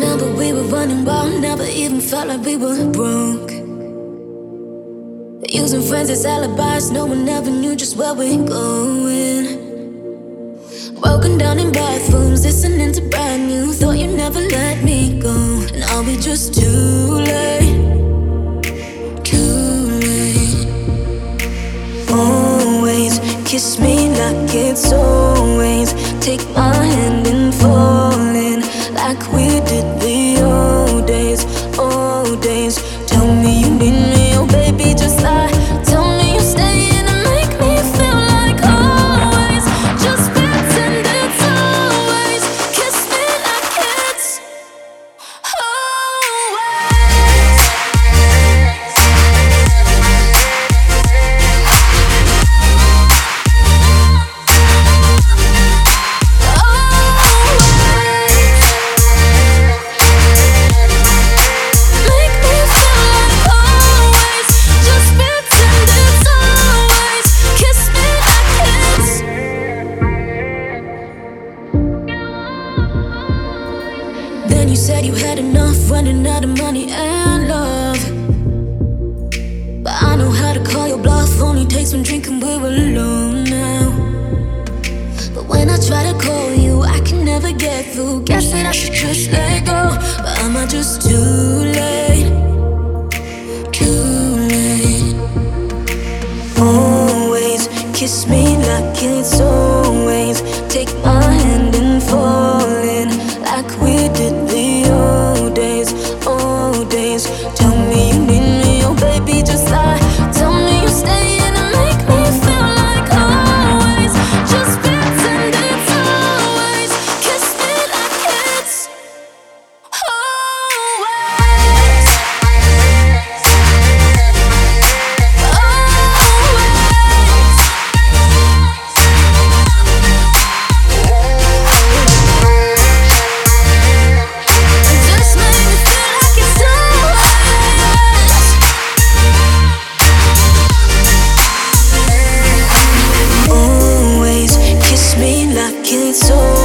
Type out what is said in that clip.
that we were running wild, never even felt like we were broke. Using friends as alibis, no one ever knew just where we're going. Broken down in bathrooms, listening to brand new. Thought you'd never let me go. Now we just too late. Too late. Always kiss me like it's always. Take my Then you said you had enough, running out of money and love. But I know how to call your bluff. Only takes one drink and we're alone now. But when I try to call you, I can never get through. Guess that I should just let go. But am I just too late? Too late. Always kiss me like it's kill so